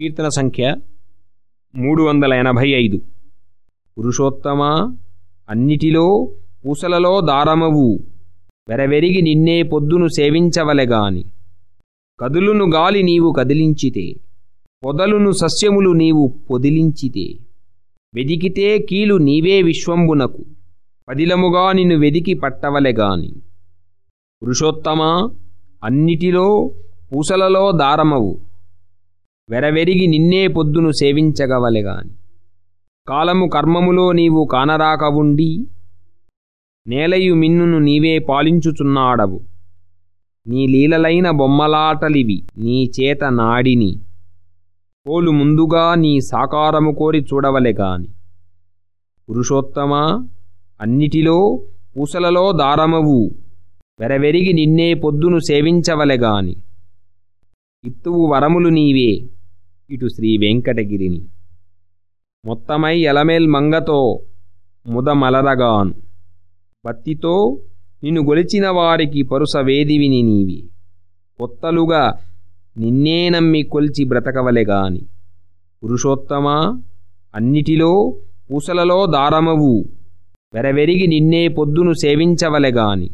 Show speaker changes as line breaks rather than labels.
కీర్తన సంఖ్య మూడు వందల ఎనభై ఐదు. పురుషోత్తమా అన్నిటిలో పూసలలో దారమవు. వెరవెరిగి నిన్నే పొద్దును సేవించవలెగాని. కదులును గాలి నీవు కదిలించితే పొదలును సస్యములు నీవు పొదిలించితే. వెదికితే కీలు నీవే విశ్వంబునకు. పదిలముగా నిన్ను వెదికి పట్టవలెగాని. పురుషోత్తమా అన్నిటిలో పూసలలో దారమవు. వెరవెరిగి నిన్నే పొద్దును సేవించగవలెగాని కాలము కర్మములో నీవు కానరాక ఉండి నేలయు మిన్నును నీవే పాలించుచున్నాడవు. నీ లీలలైన బొమ్మలాటలివి నీ చేత నాడిని. పోలు ముందుగా నీ సాకారము కోరి చూడవలెగాని పురుషోత్తమా అన్నిటిలో పూసలలో దారమవు. వెరవెరిగి నిన్నే పొద్దును సేవించవలెగాని ఇత్తువు వరములు నీవే. ఇటు శ్రీ వెంకటగిరిని. మొత్తమై ఎలమేల్ మంగతో ముదమలరగాన్. బత్తితో నిన్ను గొలిచిన వారికి పరుస వేదివిని నీవి. కొత్తలుగా నిన్నే నమ్మి కొల్చి బ్రతకవలెగాని. పురుషోత్తమా అన్నిటిలో పూసలలో దారమవు. వెరవెరిగి నిన్నే పొద్దును సేవించవలెగాని.